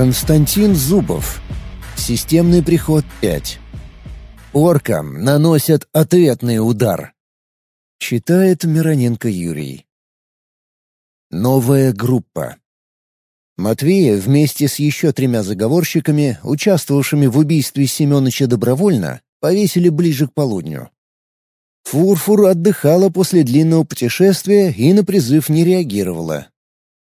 Константин Зубов. Системный приход 5. Оркам наносят ответный удар. Читает Мироненко Юрий. Новая группа. Матвея вместе с еще тремя заговорщиками, участвовавшими в убийстве Семеновича добровольно, повесили ближе к полудню. Фурфур отдыхала после длинного путешествия и на призыв не реагировала.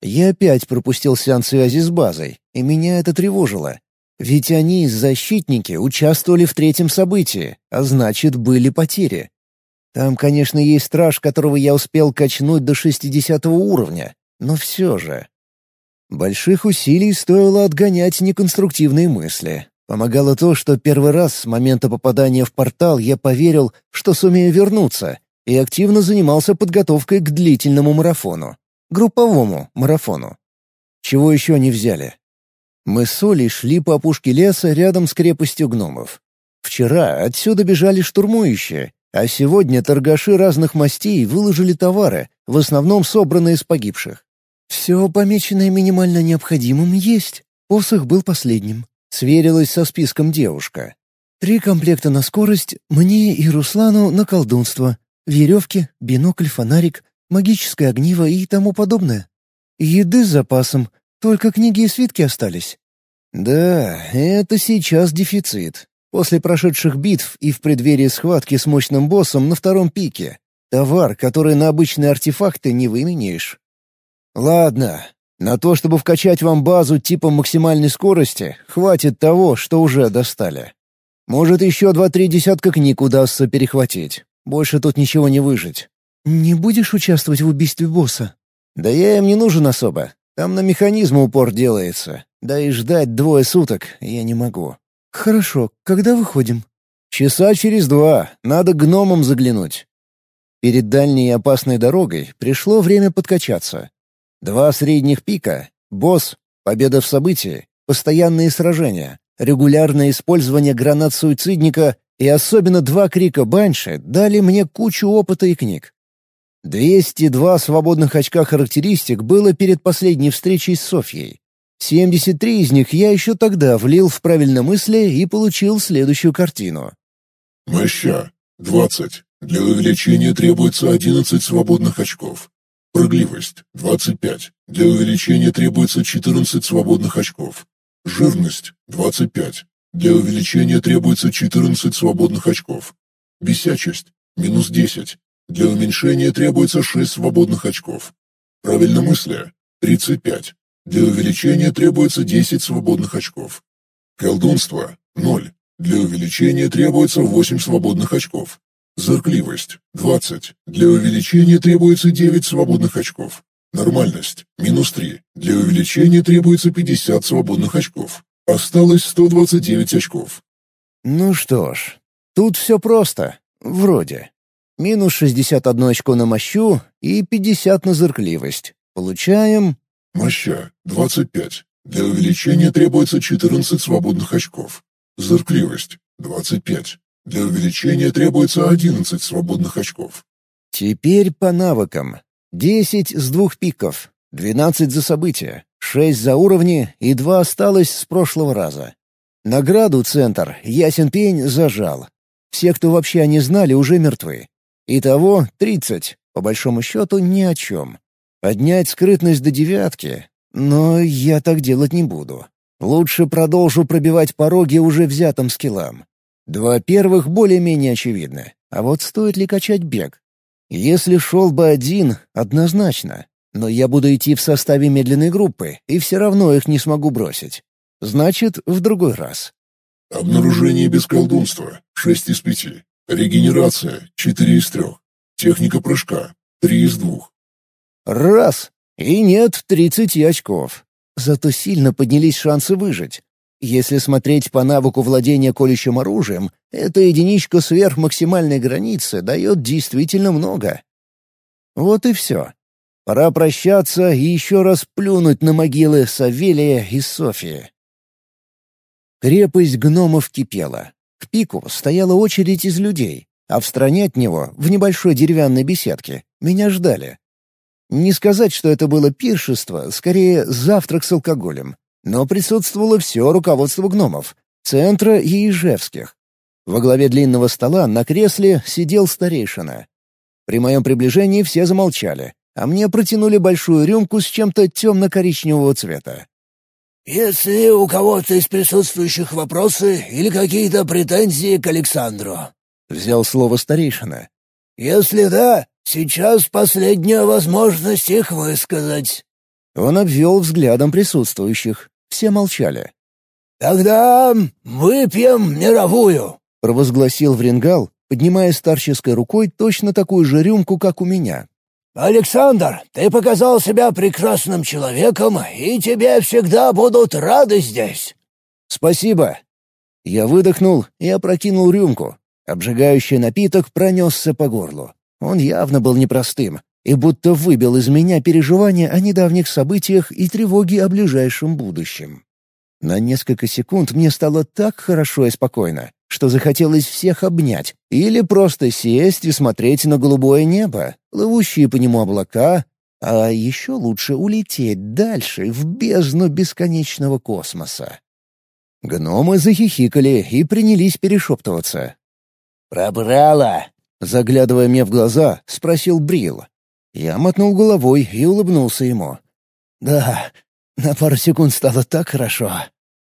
Я опять пропустил сеанс связи с базой, и меня это тревожило. Ведь они, защитники, участвовали в третьем событии, а значит, были потери. Там, конечно, есть страж, которого я успел качнуть до 60 уровня, но все же. Больших усилий стоило отгонять неконструктивные мысли. Помогало то, что первый раз с момента попадания в портал я поверил, что сумею вернуться, и активно занимался подготовкой к длительному марафону. Групповому марафону. Чего еще не взяли? Мы с Олей шли по опушке леса рядом с крепостью гномов. Вчера отсюда бежали штурмующие, а сегодня торгаши разных мастей выложили товары, в основном собранные из погибших. «Все помеченное минимально необходимым есть. Посох был последним», — сверилась со списком девушка. «Три комплекта на скорость, мне и Руслану на колдунство. Веревки, бинокль, фонарик, магическое огниво и тому подобное. Еды с запасом, только книги и свитки остались». «Да, это сейчас дефицит. После прошедших битв и в преддверии схватки с мощным боссом на втором пике. Товар, который на обычные артефакты не выменяешь. Ладно, на то, чтобы вкачать вам базу типа максимальной скорости, хватит того, что уже достали. Может, еще два-три десятка книг удастся перехватить. Больше тут ничего не выжить. «Не будешь участвовать в убийстве босса?» «Да я им не нужен особо. Там на механизм упор делается. Да и ждать двое суток я не могу». «Хорошо. Когда выходим?» «Часа через два. Надо гномам заглянуть». Перед дальней опасной дорогой пришло время подкачаться. Два средних пика, босс, победа в событии, постоянные сражения, регулярное использование гранат суицидника и особенно два крика Банши дали мне кучу опыта и книг. 202 свободных очка характеристик было перед последней встречей с Софьей. 73 из них я еще тогда влил в правильномыслие и получил следующую картину. Моща — 20. Для увеличения требуется 11 свободных очков. Прыгливость – 25. Для увеличения требуется 14 свободных очков. Жирность – 25. Для увеличения требуется 14 свободных очков. Бесячесть – минус 10. Для уменьшения требуется 6 свободных очков. Правильномыслие – 35. Для увеличения требуется 10 свободных очков. Колдунство – 0. Для увеличения требуется 8 свободных очков. Зыркливость – 20. Для увеличения требуется 9 свободных очков. Нормальность – минус 3. Для увеличения требуется 50 свободных очков. Осталось 129 очков. Ну что ж, тут все просто. Вроде. Минус 61 очко на мощу и 50 на зыркливость. Получаем... Моща – 25. Для увеличения требуется 14 свободных очков. Зыркливость – 25. Для увеличения требуется 11 свободных очков. Теперь по навыкам. 10 с двух пиков, 12 за события, 6 за уровни и 2 осталось с прошлого раза. Награду центр ясен пень зажал. Все, кто вообще не знали, уже мертвы. Итого 30, по большому счету ни о чем. Поднять скрытность до девятки, но я так делать не буду. Лучше продолжу пробивать пороги уже взятым скиллам. Два первых более-менее очевидны. А вот стоит ли качать бег? Если шел бы один, однозначно. Но я буду идти в составе медленной группы, и все равно их не смогу бросить. Значит, в другой раз. Обнаружение без колдунства. Шесть из пяти. Регенерация. Четыре из трех. Техника прыжка. Три из двух. Раз. И нет тридцати очков. Зато сильно поднялись шансы выжить. Если смотреть по навыку владения колющим оружием, эта единичка сверх максимальной границы дает действительно много. Вот и все. Пора прощаться и еще раз плюнуть на могилы Савелия и Софии. Крепость гномов кипела. К пику стояла очередь из людей, а в стороне от него, в небольшой деревянной беседке, меня ждали. Не сказать, что это было пиршество, скорее завтрак с алкоголем. но присутствовало все руководство гномов, центра и Ижевских. Во главе длинного стола на кресле сидел старейшина. При моем приближении все замолчали, а мне протянули большую рюмку с чем-то темно-коричневого цвета. «Если у кого-то из присутствующих вопросы или какие-то претензии к Александру?» — взял слово старейшина. «Если да, сейчас последняя возможность их высказать». Он обвел взглядом присутствующих. Все молчали. «Тогда выпьем мировую», — провозгласил Врингал, поднимая старческой рукой точно такую же рюмку, как у меня. «Александр, ты показал себя прекрасным человеком, и тебе всегда будут рады здесь». «Спасибо». Я выдохнул и опрокинул рюмку. Обжигающий напиток пронесся по горлу. Он явно был непростым и будто выбил из меня переживания о недавних событиях и тревоги о ближайшем будущем. На несколько секунд мне стало так хорошо и спокойно, что захотелось всех обнять или просто сесть и смотреть на голубое небо, плывущие по нему облака, а еще лучше улететь дальше в бездну бесконечного космоса. Гномы захихикали и принялись перешептываться. «Пробрала!» — заглядывая мне в глаза, спросил Брил. Я мотнул головой и улыбнулся ему. «Да, на пару секунд стало так хорошо».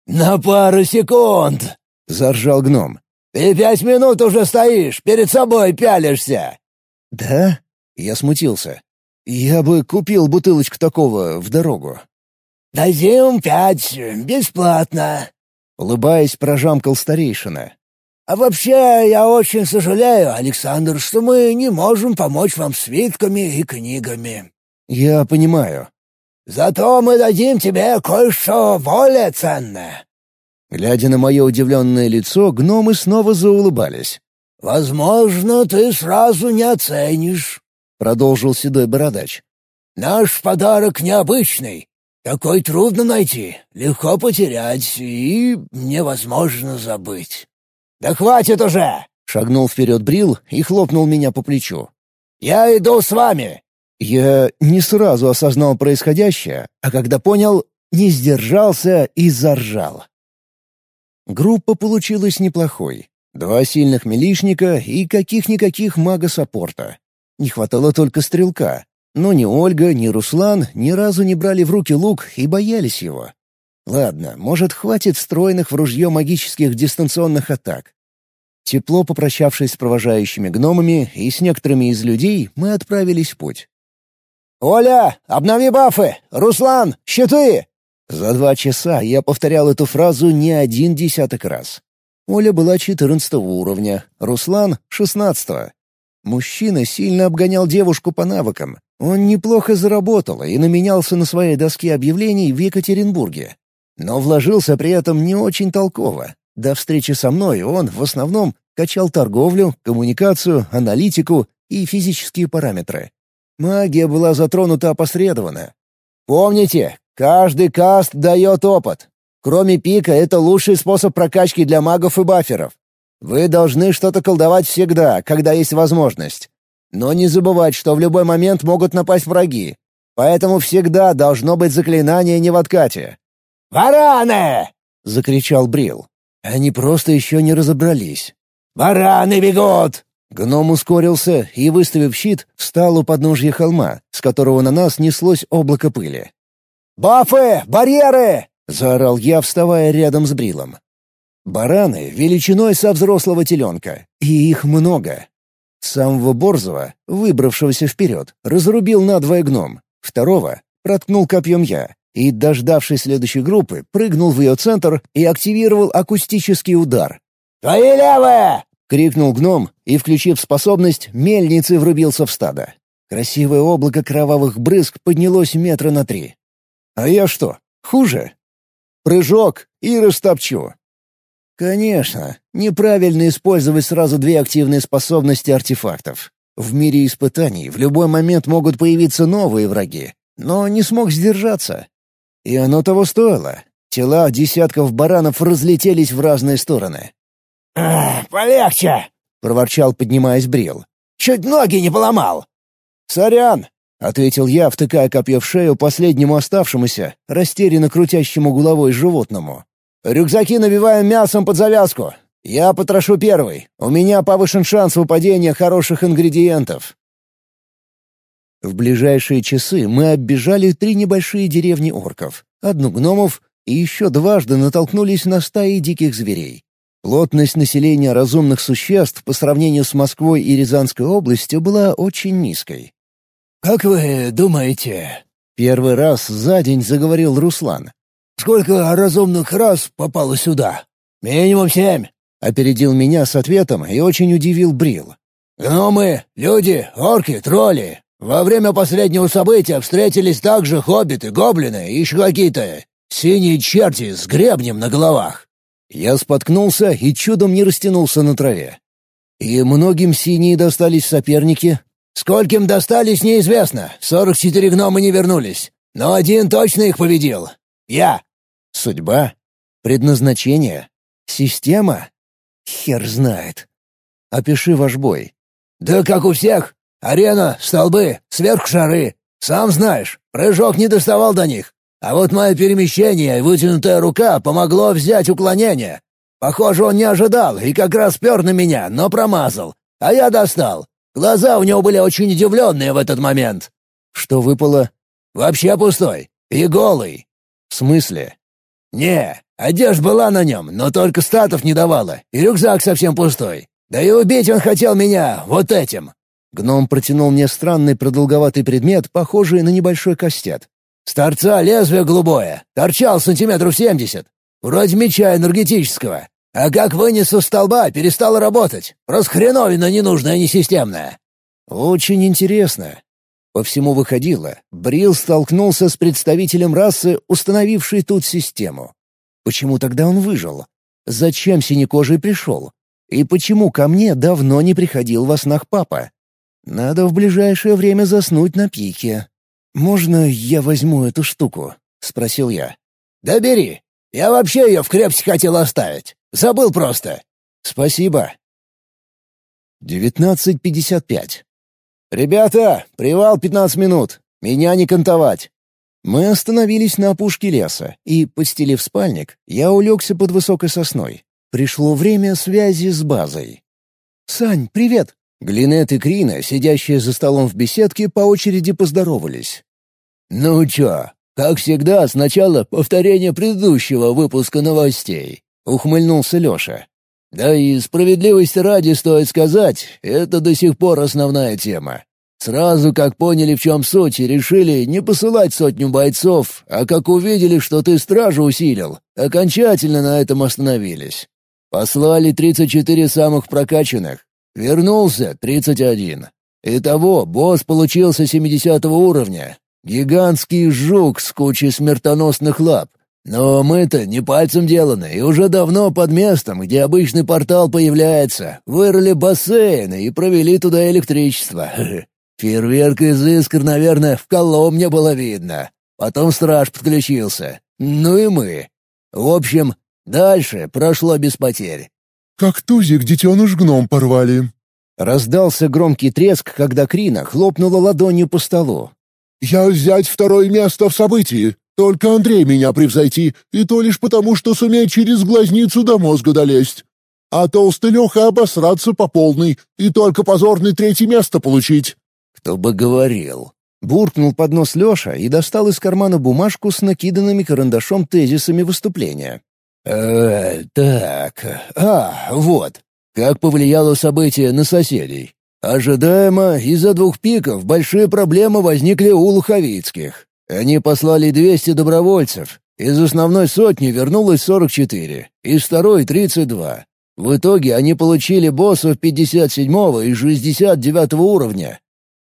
«На пару секунд!» — заржал гном. «Ты пять минут уже стоишь, перед собой пялишься!» «Да?» — я смутился. «Я бы купил бутылочку такого в дорогу». «Дадим пять, бесплатно!» Улыбаясь, прожамкал старейшина. «А вообще, я очень сожалею, Александр, что мы не можем помочь вам свитками и книгами». «Я понимаю. Зато мы дадим тебе кое-что более ценное». Глядя на мое удивленное лицо, гномы снова заулыбались. «Возможно, ты сразу не оценишь», — продолжил седой бородач. «Наш подарок необычный. Такой трудно найти, легко потерять и невозможно забыть». «Да хватит уже!» — шагнул вперед Брил и хлопнул меня по плечу. «Я иду с вами. Я не сразу осознал происходящее, а когда понял, не сдержался и заржал. Группа получилась неплохой. Два сильных милишника и каких-никаких мага-саппорта. Не хватало только стрелка. Но ни Ольга, ни Руслан ни разу не брали в руки лук и боялись его. Ладно, может, хватит встроенных в ружье магических дистанционных атак. Тепло попрощавшись с провожающими гномами и с некоторыми из людей, мы отправились в путь. «Оля, обнови бафы! Руслан, щиты!» За два часа я повторял эту фразу не один десяток раз. Оля была четырнадцатого уровня, Руслан — шестнадцатого. Мужчина сильно обгонял девушку по навыкам. Он неплохо заработал и наменялся на своей доске объявлений в Екатеринбурге. Но вложился при этом не очень толково. До встречи со мной он, в основном, качал торговлю, коммуникацию, аналитику и физические параметры. Магия была затронута опосредованно. Помните, каждый каст дает опыт. Кроме пика, это лучший способ прокачки для магов и баферов. Вы должны что-то колдовать всегда, когда есть возможность. Но не забывать, что в любой момент могут напасть враги. Поэтому всегда должно быть заклинание не в откате. «Вараны!» — закричал Брил. Они просто еще не разобрались. «Вараны бегут!» Гном ускорился и, выставив щит, встал у подножья холма, с которого на нас неслось облако пыли. «Бафы! Барьеры!» — заорал я, вставая рядом с Брилом. Бараны величиной со взрослого теленка, и их много. Самого Борзого, выбравшегося вперед, разрубил надвое гном, второго проткнул копьем я, и, дождавшись следующей группы, прыгнул в ее центр и активировал акустический удар. «Твои левые!» — крикнул гном и, включив способность, мельницы врубился в стадо. Красивое облако кровавых брызг поднялось метра на три. А я что, хуже? Прыжок и растопчу. Конечно, неправильно использовать сразу две активные способности артефактов. В мире испытаний в любой момент могут появиться новые враги, но не смог сдержаться. И оно того стоило. Тела десятков баранов разлетелись в разные стороны. «Полегче!» — проворчал, поднимаясь Брил. «Чуть ноги не поломал!» «Сорян!» — ответил я, втыкая копье в шею последнему оставшемуся, растерянно крутящему головой животному. «Рюкзаки набиваем мясом под завязку. Я потрошу первый. У меня повышен шанс выпадения хороших ингредиентов». В ближайшие часы мы оббежали три небольшие деревни орков, одну гномов и еще дважды натолкнулись на стаи диких зверей. Плотность населения разумных существ по сравнению с Москвой и Рязанской областью была очень низкой. «Как вы думаете?» — первый раз за день заговорил Руслан. «Сколько разумных рас попало сюда?» «Минимум семь», — опередил меня с ответом и очень удивил Брил. «Гномы, люди, орки, тролли. Во время последнего события встретились также хоббиты, гоблины и еще какие-то синие черти с гребнем на головах. Я споткнулся и чудом не растянулся на траве. И многим синие достались соперники. Скольким достались, неизвестно. Сорок четыре гнома не вернулись. Но один точно их победил. Я. Судьба? Предназначение? Система? Хер знает. Опиши ваш бой. Да как у всех. Арена, столбы, сверхшары. Сам знаешь, прыжок не доставал до них. А вот мое перемещение и вытянутая рука помогло взять уклонение. Похоже, он не ожидал и как раз пер на меня, но промазал. А я достал. Глаза у него были очень удивленные в этот момент. Что выпало? Вообще пустой. И голый. В смысле? Не, одежда была на нем, но только статов не давала, и рюкзак совсем пустой. Да и убить он хотел меня вот этим. Гном протянул мне странный продолговатый предмет, похожий на небольшой кастет. С торца лезвие голубое, торчал сантиметров семьдесят. Вроде меча энергетического. А как вынес со столба, перестало работать. Просто хреновина ненужная, несистемная. Очень интересно. По всему выходило, Брил столкнулся с представителем расы, установившей тут систему. Почему тогда он выжил? Зачем синекожий пришел? И почему ко мне давно не приходил во снах папа? Надо в ближайшее время заснуть на пике. «Можно я возьму эту штуку?» — спросил я. «Да бери. Я вообще ее в крепости хотел оставить. Забыл просто». «Спасибо». 19.55. «Ребята, привал 15 минут. Меня не кантовать». Мы остановились на опушке леса, и, постелив спальник, я улегся под высокой сосной. Пришло время связи с базой. «Сань, привет!» Глинет и Крина, сидящие за столом в беседке, по очереди поздоровались. «Ну чё, как всегда, сначала повторение предыдущего выпуска новостей», — ухмыльнулся Лёша. «Да и справедливости ради стоит сказать, это до сих пор основная тема. Сразу как поняли, в чем суть, и решили не посылать сотню бойцов, а как увидели, что ты стражу усилил, окончательно на этом остановились. Послали 34 самых прокачанных, Вернулся — тридцать один. Итого босс получился семидесятого уровня. Гигантский жук с кучей смертоносных лап. Но мы-то не пальцем деланы, и уже давно под местом, где обычный портал появляется, вырыли бассейны и провели туда электричество. Фейерверк из искр, наверное, в Коломне было видно. Потом страж подключился. Ну и мы. В общем, дальше прошло без потерь. «Как тузик детеныш гном порвали». Раздался громкий треск, когда Крина хлопнула ладонью по столу. «Я взять второе место в событии. Только Андрей меня превзойти, и то лишь потому, что сумеет через глазницу до мозга долезть. А толстый Леха обосраться по полной и только позорный третье место получить». «Кто бы говорил». Буркнул под нос Леша и достал из кармана бумажку с накиданными карандашом тезисами выступления. «Э, так, а, вот. Как повлияло событие на соседей? Ожидаемо, из-за двух пиков большие проблемы возникли у Луховицких. Они послали 200 добровольцев. Из основной сотни вернулось 44, из второй — 32. В итоге они получили боссов 57 и 69 уровня.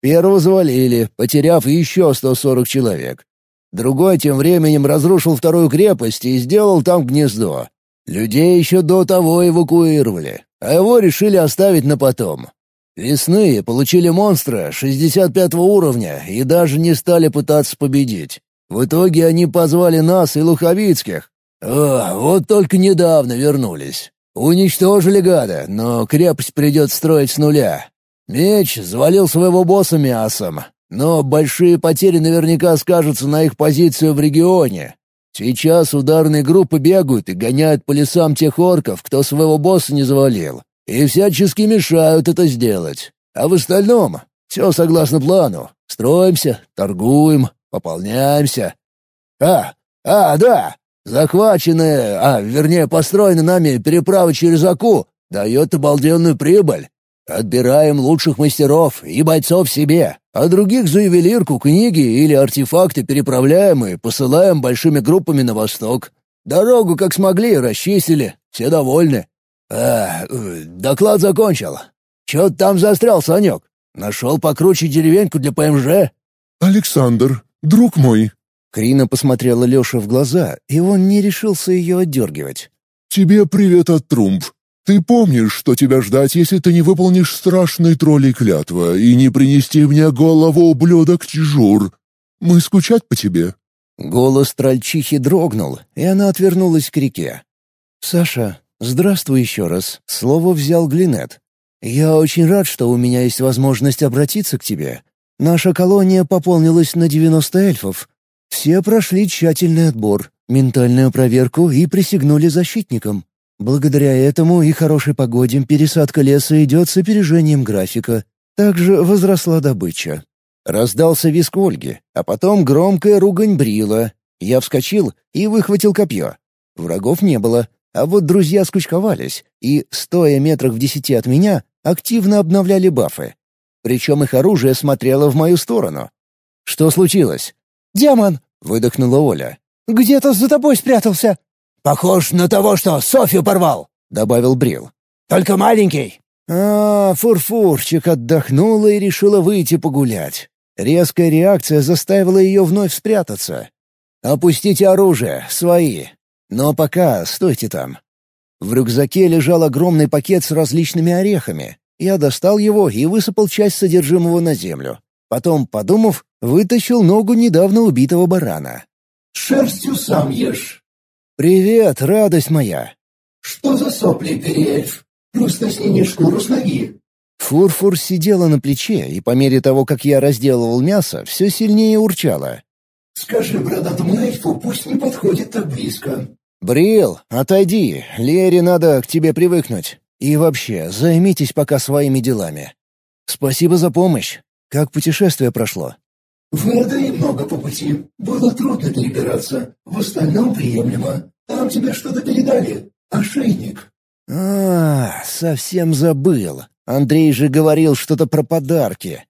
Первого завалили, потеряв еще 140 человек. Другой тем временем разрушил вторую крепость и сделал там гнездо. Людей еще до того эвакуировали, а его решили оставить на потом. Лесные получили монстра 65 уровня и даже не стали пытаться победить. В итоге они позвали нас и Луховицких. О, вот только недавно вернулись. Уничтожили гада, но крепость придется строить с нуля. Меч завалил своего босса мясом, Но большие потери наверняка скажутся на их позицию в регионе. Сейчас ударные группы бегают и гоняют по лесам тех орков, кто своего босса не завалил, и всячески мешают это сделать. А в остальном все согласно плану. Строимся, торгуем, пополняемся. А, а, да, захваченная, а, вернее, построенная нами переправа через Аку дает обалденную прибыль. Отбираем лучших мастеров и бойцов себе, а других за ювелирку, книги или артефакты переправляем и посылаем большими группами на восток. Дорогу как смогли расчистили, все довольны. Э, доклад закончил. Чё ты там застрял, Санек? Нашел покруче деревеньку для ПМЖ? «Александр, друг мой!» Крина посмотрела Лёше в глаза, и он не решился ее отдергивать. «Тебе привет от Трумп. Ты помнишь, что тебя ждать, если ты не выполнишь страшной троллей клятва и не принести мне голову ублюдок Чжур? Мы скучать по тебе?» Голос трольчихи дрогнул, и она отвернулась к реке. «Саша, здравствуй еще раз», — слово взял Глинет. «Я очень рад, что у меня есть возможность обратиться к тебе. Наша колония пополнилась на 90 эльфов. Все прошли тщательный отбор, ментальную проверку и присягнули защитникам. Благодаря этому и хорошей погоде пересадка леса идет с опережением графика. Также возросла добыча. Раздался виск Ольги, а потом громкая ругань Брила. Я вскочил и выхватил копье. Врагов не было, а вот друзья скучковались и, стоя метрах в десяти от меня, активно обновляли бафы. Причем их оружие смотрело в мою сторону. «Что случилось?» «Демон!» — выдохнула Оля. «Где-то за тобой спрятался!» «Похож на того, что Софью порвал», — добавил Брил. «Только маленький». А, фурфурчик отдохнула и решила выйти погулять. Резкая реакция заставила ее вновь спрятаться. «Опустите оружие, свои. Но пока стойте там». В рюкзаке лежал огромный пакет с различными орехами. Я достал его и высыпал часть содержимого на землю. Потом, подумав, вытащил ногу недавно убитого барана. «Шерстью сам ешь. «Привет, радость моя!» «Что за сопли, переэльф? Просто сними шкуру с ноги!» Фурфур сидела на плече, и по мере того, как я разделывал мясо, все сильнее урчала. «Скажи бородатому эльфу, пусть не подходит так близко». «Брил, отойди, Лере надо к тебе привыкнуть. И вообще, займитесь пока своими делами. Спасибо за помощь. Как путешествие прошло?» «Выдали много по пути. Было трудно перебираться. В остальном приемлемо. Там тебе что-то передали. Ошейник». «А, совсем забыл. Андрей же говорил что-то про подарки».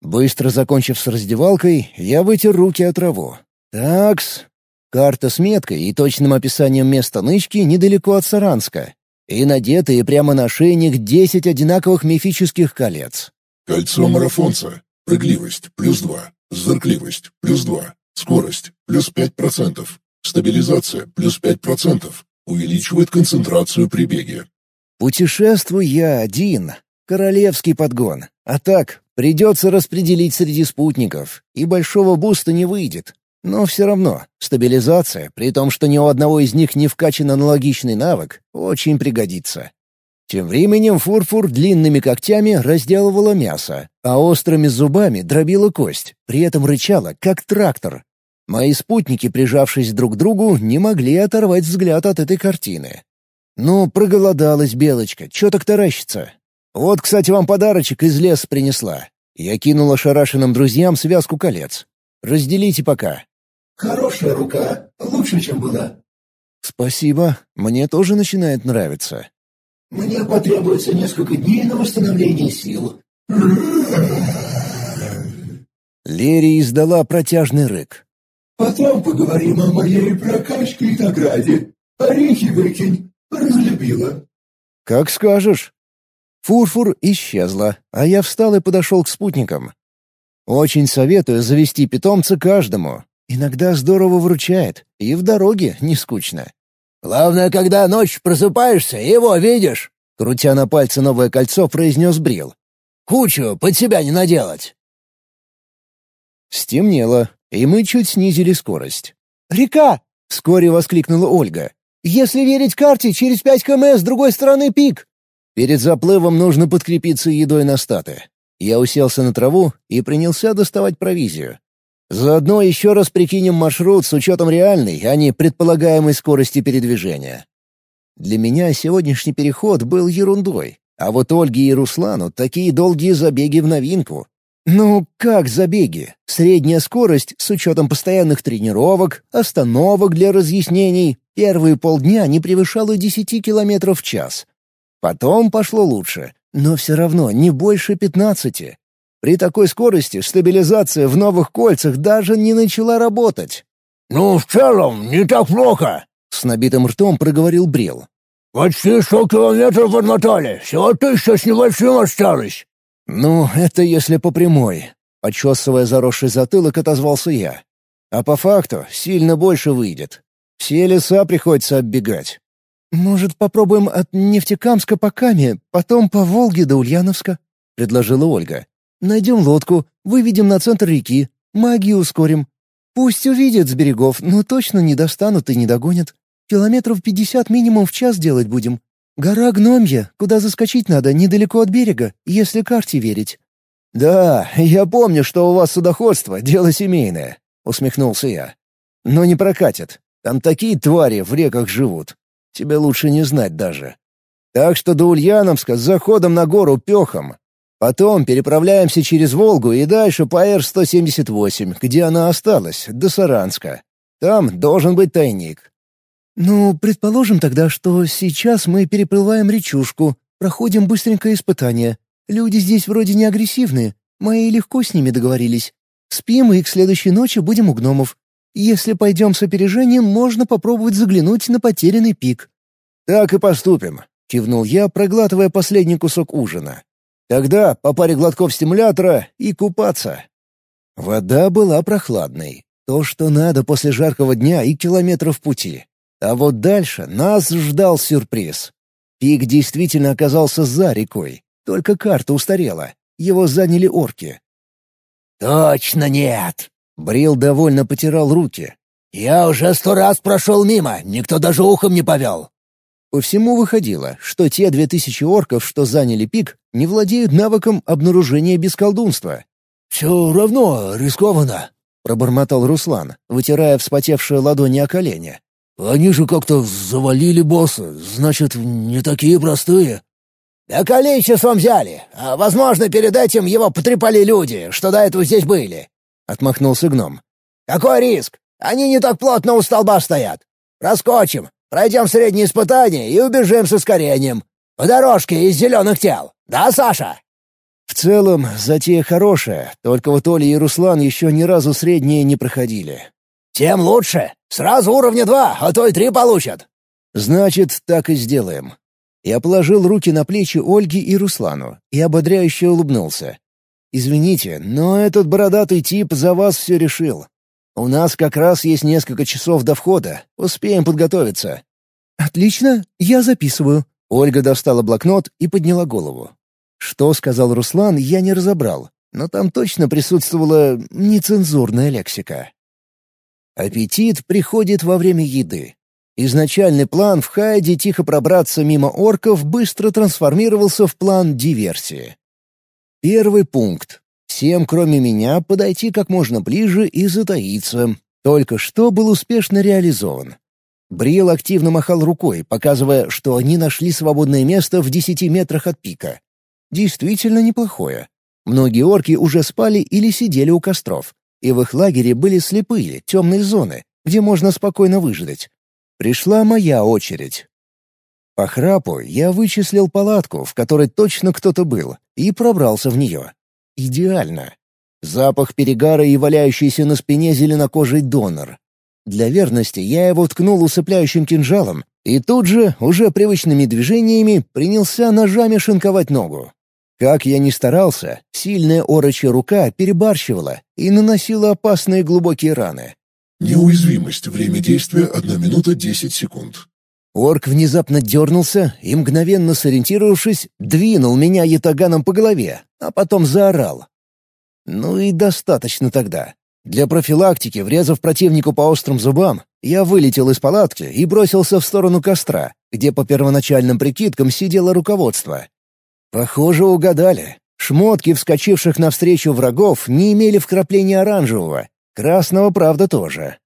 Быстро закончив с раздевалкой, я вытер руки от траву. «Такс. Карта с меткой и точным описанием места нычки недалеко от Саранска. И надетые прямо на шейник десять одинаковых мифических колец». «Кольцо марафонца. Прыгливость — плюс два. Зыркливость — плюс 2. Скорость — плюс 5%. Стабилизация — плюс 5%. Увеличивает концентрацию при беге. Путешествую я один. Королевский подгон. А так, придется распределить среди спутников, и большого буста не выйдет. Но все равно, стабилизация, при том, что ни у одного из них не вкачан аналогичный навык, очень пригодится. Тем временем Фурфур длинными когтями разделывала мясо, а острыми зубами дробила кость, при этом рычала, как трактор. Мои спутники, прижавшись друг к другу, не могли оторвать взгляд от этой картины. «Ну, проголодалась Белочка, чё так таращится? Вот, кстати, вам подарочек из леса принесла». Я кинула шарашенным друзьям связку колец. «Разделите пока». «Хорошая рука, лучше, чем была». «Спасибо, мне тоже начинает нравиться». Мне потребуется несколько дней на восстановление сил. Лерия издала протяжный рык. Потом поговорим о моей прокачке и награде. Орехи выкинь. Разлюбила. Как скажешь. Фурфур исчезла, а я встал и подошел к спутникам. Очень советую завести питомца каждому. Иногда здорово вручает, и в дороге не скучно. Главное, когда ночью просыпаешься, его видишь!» Крутя на пальце новое кольцо, произнес Брил. «Кучу под себя не наделать!» Стемнело, и мы чуть снизили скорость. «Река!» — вскоре воскликнула Ольга. «Если верить карте, через пять км с другой стороны пик!» Перед заплывом нужно подкрепиться едой на статы. Я уселся на траву и принялся доставать провизию. Заодно еще раз прикинем маршрут с учетом реальной, а не предполагаемой скорости передвижения. Для меня сегодняшний переход был ерундой, а вот Ольге и Руслану такие долгие забеги в новинку. Ну, как забеги? Средняя скорость с учетом постоянных тренировок, остановок для разъяснений, первые полдня не превышала 10 км в час. Потом пошло лучше, но все равно не больше 15. При такой скорости стабилизация в новых кольцах даже не начала работать. «Ну, в целом, не так плохо», — с набитым ртом проговорил Брил. «Почти сто километров отмотали, всего тысяча с небольшим осталось». «Ну, это если по прямой», — почесывая заросший затылок, отозвался я. «А по факту сильно больше выйдет. Все леса приходится оббегать». «Может, попробуем от Нефтекамска по Каме, потом по Волге до Ульяновска?» — предложила Ольга. «Найдем лодку, выведем на центр реки, магию ускорим. Пусть увидят с берегов, но точно не достанут и не догонят. Километров пятьдесят минимум в час делать будем. Гора Гномья, куда заскочить надо, недалеко от берега, если карте верить». «Да, я помню, что у вас судоходство — дело семейное», — усмехнулся я. «Но не прокатит. Там такие твари в реках живут. Тебе лучше не знать даже. Так что до Ульяновска с заходом на гору Пехом. Потом переправляемся через Волгу и дальше по Р-178, где она осталась, до Саранска. Там должен быть тайник. «Ну, предположим тогда, что сейчас мы переплываем речушку, проходим быстренькое испытание. Люди здесь вроде не агрессивные, мы легко с ними договорились. Спим и к следующей ночи будем у гномов. Если пойдем с опережением, можно попробовать заглянуть на потерянный пик». «Так и поступим», — кивнул я, проглатывая последний кусок ужина. «Тогда по паре глотков стимулятора и купаться». Вода была прохладной. То, что надо после жаркого дня и километров пути. А вот дальше нас ждал сюрприз. Пик действительно оказался за рекой, только карта устарела. Его заняли орки. «Точно нет!» Брил довольно потирал руки. «Я уже сто раз прошел мимо, никто даже ухом не повел». По всему выходило, что те две тысячи орков, что заняли пик, не владеют навыком обнаружения без колдунства. «Все равно рискованно», — пробормотал Руслан, вытирая вспотевшие ладони о колени. «Они же как-то завалили босса, значит, не такие простые». «Да количеством взяли, а, возможно, перед этим его потрепали люди, что до этого здесь были отмахнулся гном. «Какой риск? Они не так плотно у столба стоят. Проскочим, пройдем среднее испытание и убежим с ускорением. По дорожке из зеленых тел. Да, Саша?» В целом, затея хорошая, только вот Оля и Руслан еще ни разу средние не проходили. «Тем лучше. Сразу уровня два, а то и три получат». «Значит, так и сделаем». Я положил руки на плечи Ольги и Руслану и ободряюще улыбнулся. «Извините, но этот бородатый тип за вас все решил. У нас как раз есть несколько часов до входа. Успеем подготовиться». «Отлично, я записываю». Ольга достала блокнот и подняла голову. Что сказал Руслан, я не разобрал, но там точно присутствовала нецензурная лексика. Аппетит приходит во время еды. Изначальный план в Хайде тихо пробраться мимо орков быстро трансформировался в план диверсии. Первый пункт. Всем, кроме меня, подойти как можно ближе и затаиться. Только что был успешно реализован. Брил активно махал рукой, показывая, что они нашли свободное место в десяти метрах от пика. Действительно неплохое. Многие орки уже спали или сидели у костров, и в их лагере были слепые, темные зоны, где можно спокойно выждать. Пришла моя очередь. По храпу я вычислил палатку, в которой точно кто-то был, и пробрался в нее. Идеально. Запах перегара и валяющийся на спине зеленокожий донор. Для верности я его ткнул усыпляющим кинжалом и тут же, уже привычными движениями, принялся ножами шинковать ногу. Как я ни старался, сильная орочья рука перебарщивала и наносила опасные глубокие раны. Неуязвимость. Время действия — 1 минута 10 секунд. Орк внезапно дернулся и, мгновенно сориентировавшись, двинул меня ятаганом по голове, а потом заорал. Ну и достаточно тогда. Для профилактики, врезав противнику по острым зубам, я вылетел из палатки и бросился в сторону костра, где по первоначальным прикидкам сидело руководство. Похоже, угадали. Шмотки вскочивших навстречу врагов не имели вкрапления оранжевого, красного, правда, тоже.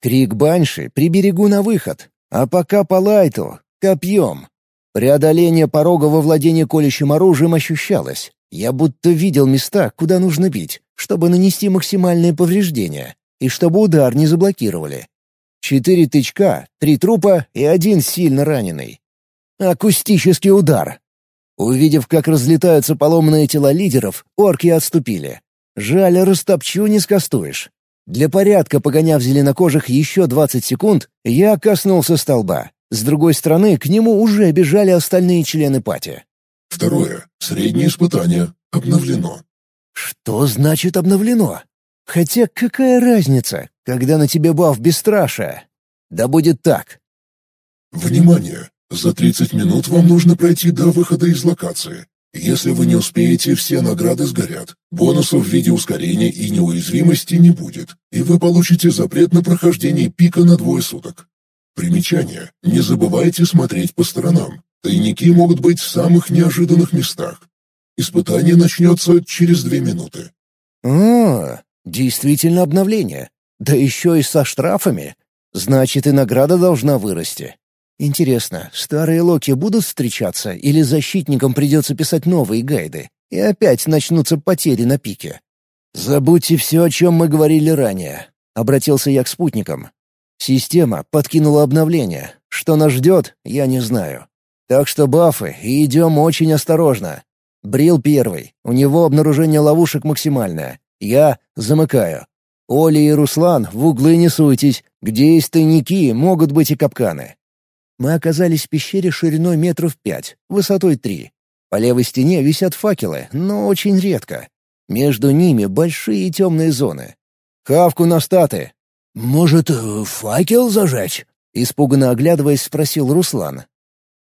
Крик Банши приберегу на выход, а пока по лайту, копьем. Преодоление порога во владении колющим оружием ощущалось. Я будто видел места, куда нужно бить, чтобы нанести максимальные повреждения, и чтобы удар не заблокировали. Четыре тычка, три трупа и один сильно раненый. Акустический удар. Увидев, как разлетаются поломанные тела лидеров, орки отступили. Жаль, растопчу не скастуешь. Для порядка, погоняв зеленокожих еще 20 секунд, я коснулся столба. С другой стороны, к нему уже бежали остальные члены пати. Второе. Среднее испытание. Обновлено. Что значит обновлено? Хотя какая разница, когда на тебе баф бесстрашия? Да будет так. Внимание! За 30 минут вам нужно пройти до выхода из локации. Если вы не успеете, все награды сгорят. Бонусов в виде ускорения и неуязвимости не будет, и вы получите запрет на прохождение пика на двое суток. Примечание. Не забывайте смотреть по сторонам. Тайники могут быть в самых неожиданных местах. Испытание начнется через две минуты. О, действительно обновление. Да еще и со штрафами. Значит, и награда должна вырасти. Интересно, старые локи будут встречаться или защитникам придется писать новые гайды? И опять начнутся потери на пике. «Забудьте все, о чем мы говорили ранее», — обратился я к спутникам. Система подкинула обновление. Что нас ждет, я не знаю. Так что бафы, и идем очень осторожно. Брил первый, у него обнаружение ловушек максимальное. Я замыкаю. Оля и Руслан в углы не суйтесь, где есть тайники, могут быть и капканы. Мы оказались в пещере шириной метров пять, высотой три. По левой стене висят факелы, но очень редко. Между ними большие темные зоны. «Хавку на статы!» «Может, э, факел зажечь?» — испуганно оглядываясь, спросил Руслан.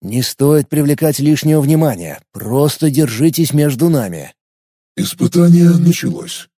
«Не стоит привлекать лишнего внимания. Просто держитесь между нами». Испытание началось.